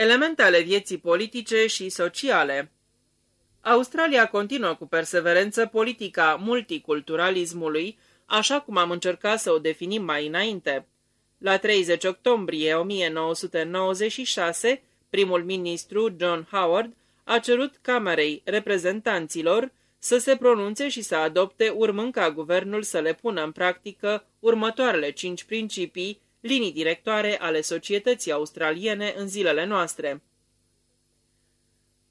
Elemente ale vieții politice și sociale Australia continuă cu perseverență politica multiculturalismului, așa cum am încercat să o definim mai înainte. La 30 octombrie 1996, primul ministru John Howard a cerut Camerei Reprezentanților să se pronunțe și să adopte, urmând ca guvernul să le pună în practică următoarele cinci principii, linii directoare ale societății australiene în zilele noastre.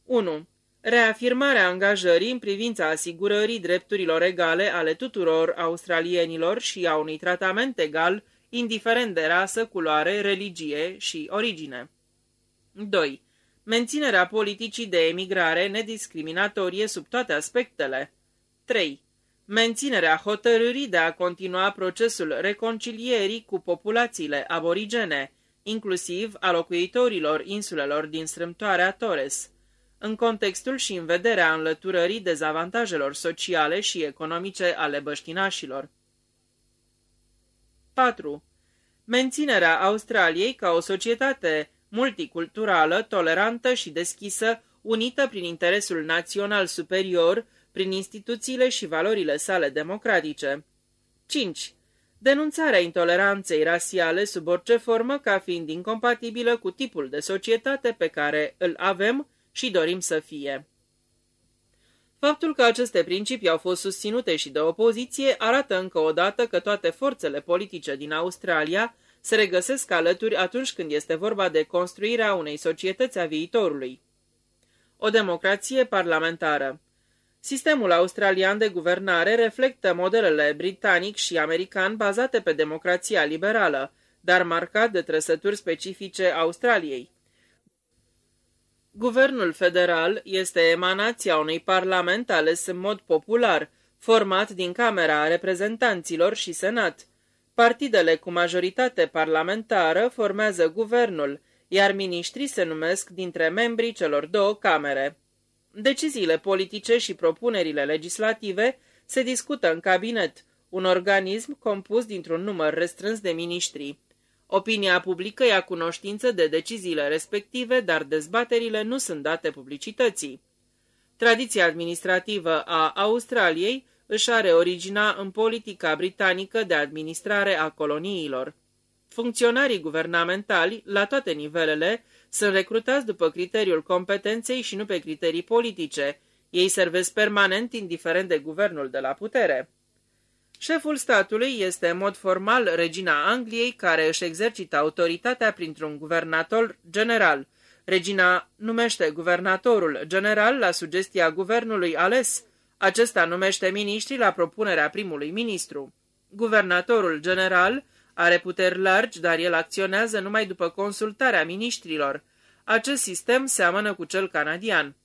1. Reafirmarea angajării în privința asigurării drepturilor egale ale tuturor australienilor și a unui tratament egal, indiferent de rasă, culoare, religie și origine. 2 menținerea politicii de emigrare nediscriminatorie sub toate aspectele. 3. Menținerea hotărârii de a continua procesul reconcilierii cu populațiile aborigene, inclusiv a locuitorilor insulelor din strâmtoarea Torres, în contextul și în vederea înlăturării dezavantajelor sociale și economice ale băștinașilor. 4. Menținerea Australiei ca o societate multiculturală, tolerantă și deschisă, unită prin interesul național superior, prin instituțiile și valorile sale democratice. 5. Denunțarea intoleranței rasiale sub orice formă ca fiind incompatibilă cu tipul de societate pe care îl avem și dorim să fie. Faptul că aceste principii au fost susținute și de opoziție arată încă o dată că toate forțele politice din Australia se regăsesc alături atunci când este vorba de construirea unei societăți a viitorului. O democrație parlamentară Sistemul australian de guvernare reflectă modelele britanic și american bazate pe democrația liberală, dar marcat de trăsături specifice Australiei. Guvernul federal este emanația unui parlament ales în mod popular, format din Camera Reprezentanților și Senat. Partidele cu majoritate parlamentară formează guvernul, iar miniștrii se numesc dintre membrii celor două camere. Deciziile politice și propunerile legislative se discută în cabinet, un organism compus dintr-un număr restrâns de miniștri. Opinia publică ia cunoștință de deciziile respective, dar dezbaterile nu sunt date publicității. Tradiția administrativă a Australiei își are origina în politica britanică de administrare a coloniilor. Funcționarii guvernamentali, la toate nivelele, sunt recrutați după criteriul competenței și nu pe criterii politice. Ei servesc permanent, indiferent de guvernul de la putere. Șeful statului este în mod formal regina Angliei, care își exercită autoritatea printr-un guvernator general. Regina numește guvernatorul general la sugestia guvernului ales, acesta numește miniștri la propunerea primului ministru. Guvernatorul general are puteri largi, dar el acționează numai după consultarea miniștrilor. Acest sistem seamănă cu cel canadian.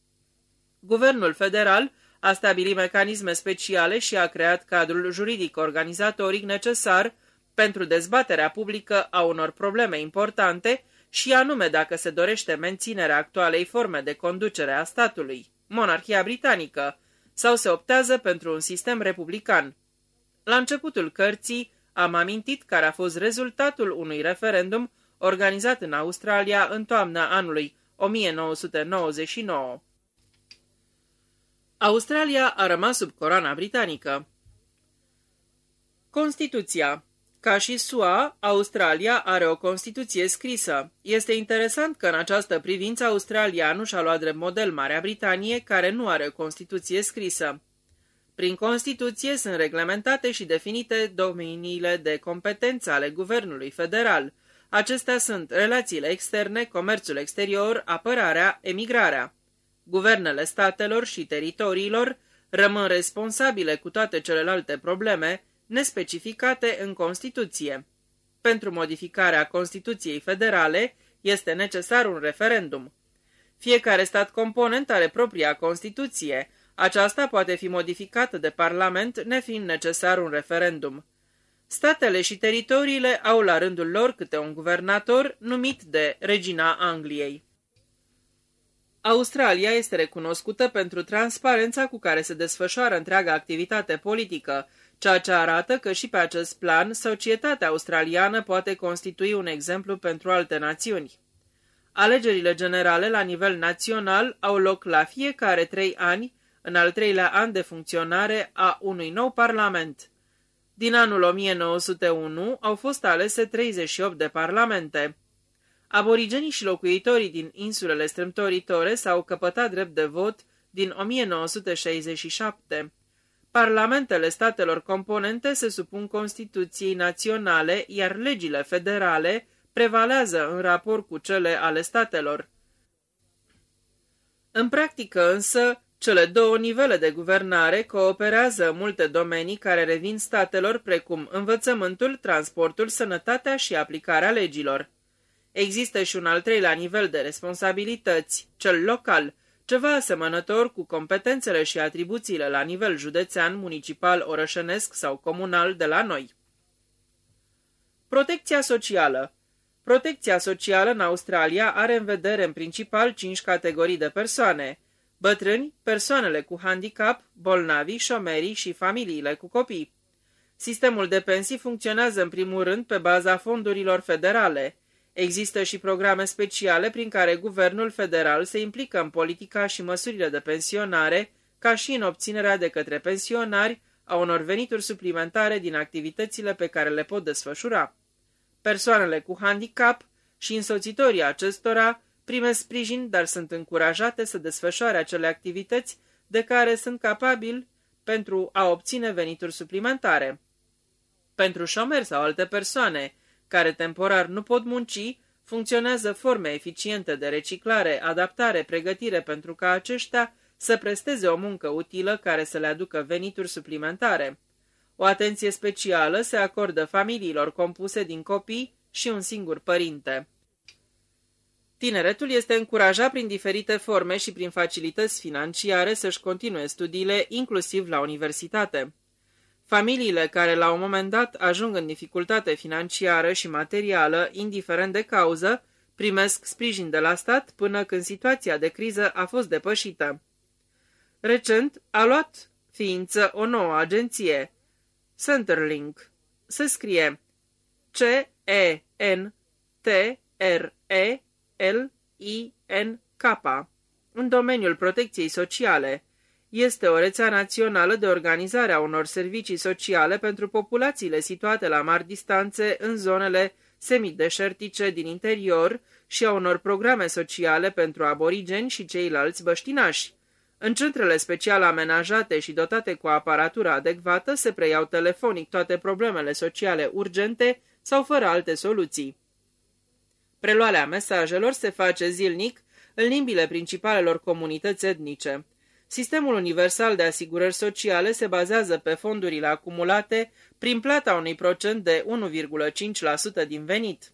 Guvernul federal a stabilit mecanisme speciale și a creat cadrul juridic organizatoric necesar pentru dezbaterea publică a unor probleme importante și anume dacă se dorește menținerea actualei forme de conducere a statului, monarhia britanică, sau se optează pentru un sistem republican. La începutul cărții am amintit care a fost rezultatul unui referendum organizat în Australia în toamna anului 1999. Australia a rămas sub coroana britanică. Constituția ca și SUA, Australia are o Constituție scrisă. Este interesant că în această privință Australia nu și-a luat drept model Marea Britanie, care nu are o Constituție scrisă. Prin Constituție sunt reglementate și definite domeniile de competență ale Guvernului Federal. Acestea sunt relațiile externe, comerțul exterior, apărarea, emigrarea. Guvernele statelor și teritoriilor rămân responsabile cu toate celelalte probleme, nespecificate în Constituție. Pentru modificarea Constituției federale este necesar un referendum. Fiecare stat component are propria Constituție. Aceasta poate fi modificată de Parlament, nefiind necesar un referendum. Statele și teritoriile au la rândul lor câte un guvernator numit de Regina Angliei. Australia este recunoscută pentru transparența cu care se desfășoară întreaga activitate politică, ceea ce arată că și pe acest plan societatea australiană poate constitui un exemplu pentru alte națiuni. Alegerile generale la nivel național au loc la fiecare trei ani, în al treilea an de funcționare a unui nou parlament. Din anul 1901 au fost alese 38 de parlamente. Aborigenii și locuitorii din insulele strâmtoritore s-au căpătat drept de vot din 1967. Parlamentele statelor componente se supun Constituției naționale, iar legile federale prevalează în raport cu cele ale statelor. În practică însă, cele două nivele de guvernare cooperează în multe domenii care revin statelor precum învățământul, transportul, sănătatea și aplicarea legilor. Există și un al treilea nivel de responsabilități, cel local, ceva asemănător cu competențele și atribuțiile la nivel județean, municipal, orășănesc sau comunal de la noi. Protecția socială Protecția socială în Australia are în vedere în principal cinci categorii de persoane. Bătrâni, persoanele cu handicap, bolnavi, șomerii și familiile cu copii. Sistemul de pensii funcționează în primul rând pe baza fondurilor federale. Există și programe speciale prin care guvernul federal se implică în politica și măsurile de pensionare, ca și în obținerea de către pensionari a unor venituri suplimentare din activitățile pe care le pot desfășura. Persoanele cu handicap și însoțitorii acestora primesc sprijin, dar sunt încurajate să desfășoare acele activități de care sunt capabili pentru a obține venituri suplimentare. Pentru șomeri sau alte persoane care temporar nu pot munci, funcționează forme eficiente de reciclare, adaptare, pregătire pentru ca aceștia să presteze o muncă utilă care să le aducă venituri suplimentare. O atenție specială se acordă familiilor compuse din copii și un singur părinte. Tineretul este încurajat prin diferite forme și prin facilități financiare să-și continue studiile, inclusiv la universitate. Familiile care la un moment dat ajung în dificultate financiară și materială, indiferent de cauză, primesc sprijin de la stat până când situația de criză a fost depășită. Recent a luat ființă o nouă agenție, Centerlink. Se scrie C-E-N-T-R-E-L-I-N-K. În domeniul protecției sociale, este o rețea națională de organizare a unor servicii sociale pentru populațiile situate la mari distanțe în zonele semideșertice din interior și a unor programe sociale pentru aborigeni și ceilalți băștinași. În centrele special amenajate și dotate cu aparatură adecvată se preiau telefonic toate problemele sociale urgente sau fără alte soluții. Preluarea mesajelor se face zilnic în limbile principalelor comunități etnice. Sistemul universal de asigurări sociale se bazează pe fondurile acumulate prin plata unui procent de 1,5% din venit.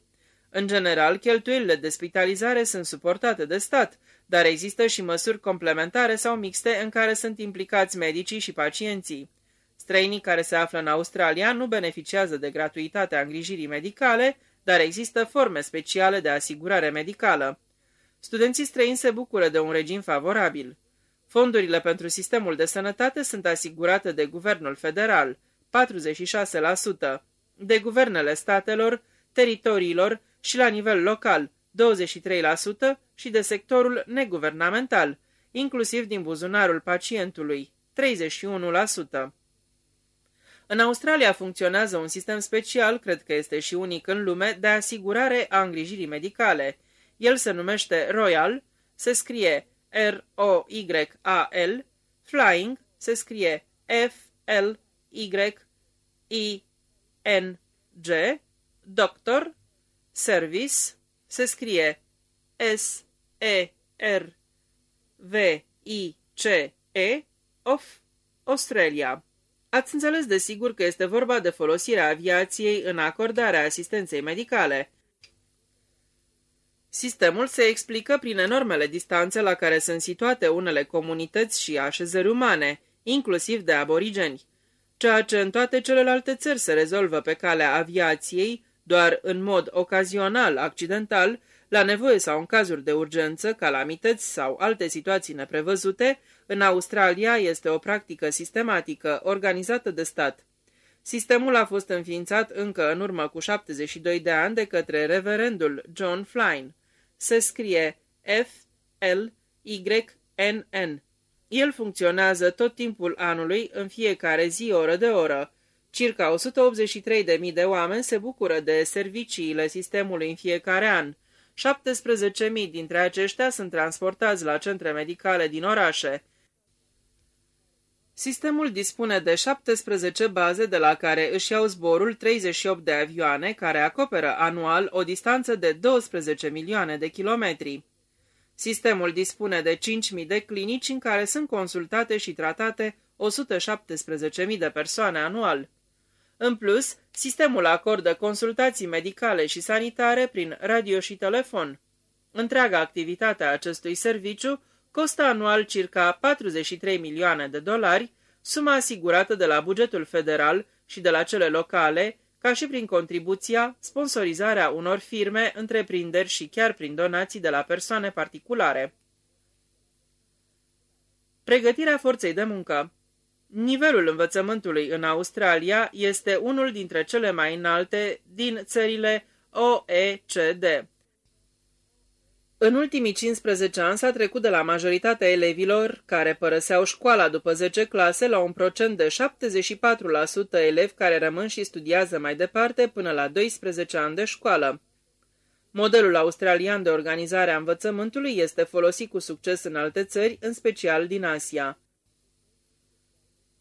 În general, cheltuielile de spitalizare sunt suportate de stat, dar există și măsuri complementare sau mixte în care sunt implicați medicii și pacienții. Străinii care se află în Australia nu beneficiază de gratuitatea îngrijirii medicale, dar există forme speciale de asigurare medicală. Studenții străini se bucură de un regim favorabil. Fondurile pentru sistemul de sănătate sunt asigurate de guvernul federal, 46%, de guvernele statelor, teritoriilor și la nivel local, 23% și de sectorul neguvernamental, inclusiv din buzunarul pacientului, 31%. În Australia funcționează un sistem special, cred că este și unic în lume, de asigurare a îngrijirii medicale. El se numește Royal, se scrie R-O-Y-A-L, Flying se scrie F-L-Y-I-N-G, Doctor, Service se scrie S-E-R-V-I-C-E, of Australia. Ați înțeles de sigur că este vorba de folosirea aviației în acordarea asistenței medicale. Sistemul se explică prin enormele distanțe la care sunt situate unele comunități și așezări umane, inclusiv de aborigeni. Ceea ce în toate celelalte țări se rezolvă pe calea aviației, doar în mod ocazional, accidental, la nevoie sau în cazuri de urgență, calamități sau alte situații neprevăzute, în Australia este o practică sistematică, organizată de stat. Sistemul a fost înființat încă în urmă cu 72 de ani de către reverendul John Flynn. se scrie F-L-Y-N-N. El funcționează tot timpul anului, în fiecare zi, oră de oră. Circa 183.000 de oameni se bucură de serviciile sistemului în fiecare an. 17.000 dintre aceștia sunt transportați la centre medicale din orașe. Sistemul dispune de 17 baze de la care își iau zborul 38 de avioane care acoperă anual o distanță de 12 milioane de kilometri. Sistemul dispune de 5.000 de clinici în care sunt consultate și tratate 117.000 de persoane anual. În plus, sistemul acordă consultații medicale și sanitare prin radio și telefon. Întreaga activitate a acestui serviciu costă anual circa 43 milioane de dolari, suma asigurată de la bugetul federal și de la cele locale, ca și prin contribuția, sponsorizarea unor firme, întreprinderi și chiar prin donații de la persoane particulare. Pregătirea forței de muncă Nivelul învățământului în Australia este unul dintre cele mai înalte din țările OECD. În ultimii 15 ani s-a trecut de la majoritatea elevilor care părăseau școala după 10 clase la un procent de 74% elevi care rămân și studiază mai departe până la 12 ani de școală. Modelul australian de organizare a învățământului este folosit cu succes în alte țări, în special din Asia.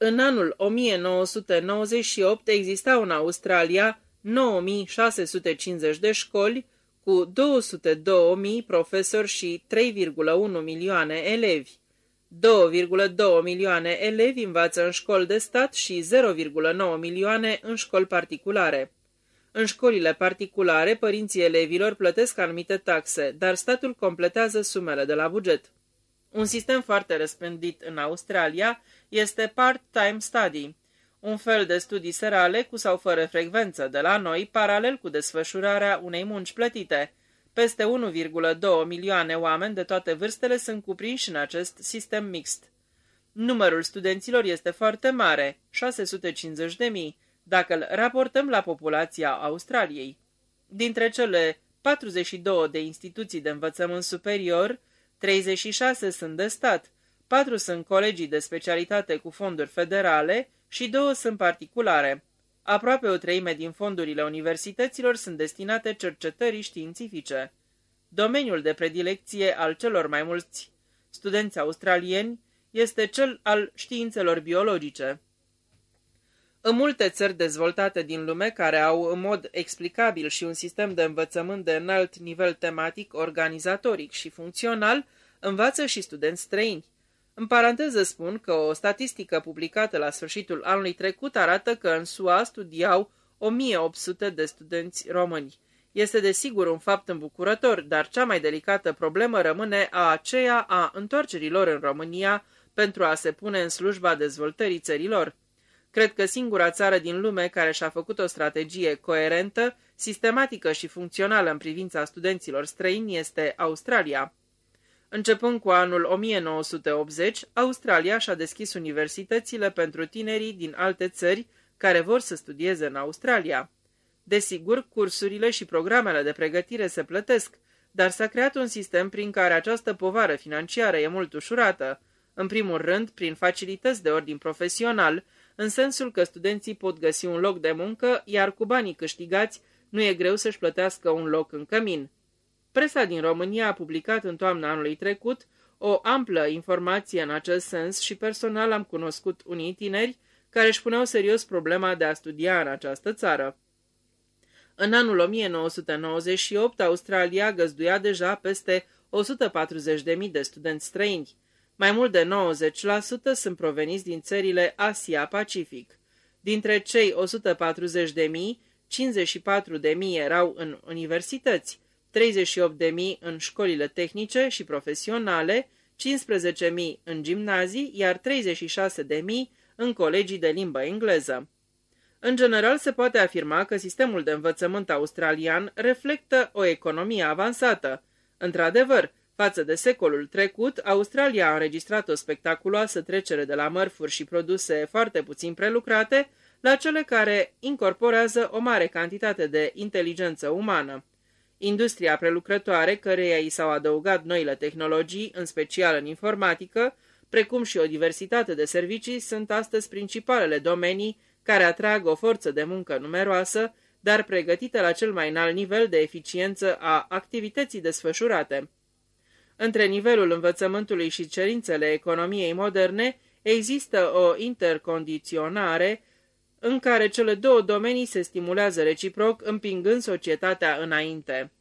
În anul 1998 existau în Australia 9650 de școli, cu 202.000 profesori și 3,1 milioane elevi. 2,2 milioane elevi învață în școli de stat și 0,9 milioane în școli particulare. În școlile particulare, părinții elevilor plătesc anumite taxe, dar statul completează sumele de la buget. Un sistem foarte răspândit în Australia este part-time study, un fel de studii serale cu sau fără frecvență de la noi, paralel cu desfășurarea unei munci plătite. Peste 1,2 milioane oameni de toate vârstele sunt cuprinși în acest sistem mixt. Numărul studenților este foarte mare, 650 de mii, dacă îl raportăm la populația Australiei. Dintre cele 42 de instituții de învățământ superior, 36 sunt de stat, 4 sunt colegii de specialitate cu fonduri federale și două sunt particulare. Aproape o treime din fondurile universităților sunt destinate cercetării științifice. Domeniul de predilecție al celor mai mulți studenți australieni este cel al științelor biologice. În multe țări dezvoltate din lume, care au în mod explicabil și un sistem de învățământ de înalt nivel tematic, organizatoric și funcțional, învață și studenți străini. În paranteză spun că o statistică publicată la sfârșitul anului trecut arată că în SUA studiau 1800 de studenți români. Este desigur un fapt îmbucurător, dar cea mai delicată problemă rămâne a aceea a întoarcerilor în România pentru a se pune în slujba dezvoltării țărilor. Cred că singura țară din lume care și-a făcut o strategie coerentă, sistematică și funcțională în privința studenților străini este Australia. Începând cu anul 1980, Australia și-a deschis universitățile pentru tinerii din alte țări care vor să studieze în Australia. Desigur, cursurile și programele de pregătire se plătesc, dar s-a creat un sistem prin care această povară financiară e mult ușurată, în primul rând prin facilități de ordin profesional, în sensul că studenții pot găsi un loc de muncă, iar cu banii câștigați nu e greu să-și plătească un loc în cămin. Presa din România a publicat în toamna anului trecut o amplă informație în acest sens și personal am cunoscut unii tineri care își puneau serios problema de a studia în această țară. În anul 1998, Australia găzduia deja peste 140.000 de studenți străini. Mai mult de 90% sunt proveniți din țările Asia-Pacific. Dintre cei 140.000, 54.000 erau în universități, 38.000 în școlile tehnice și profesionale, 15.000 în gimnazii, iar 36.000 în colegii de limbă engleză. În general, se poate afirma că sistemul de învățământ australian reflectă o economie avansată. Într-adevăr, față de secolul trecut, Australia a înregistrat o spectaculoasă trecere de la mărfuri și produse foarte puțin prelucrate la cele care incorporează o mare cantitate de inteligență umană. Industria prelucrătoare, căreia i s-au adăugat noile tehnologii, în special în informatică, precum și o diversitate de servicii, sunt astăzi principalele domenii care atrag o forță de muncă numeroasă, dar pregătită la cel mai înalt nivel de eficiență a activității desfășurate. Între nivelul învățământului și cerințele economiei moderne există o intercondiționare în care cele două domenii se stimulează reciproc, împingând societatea înainte.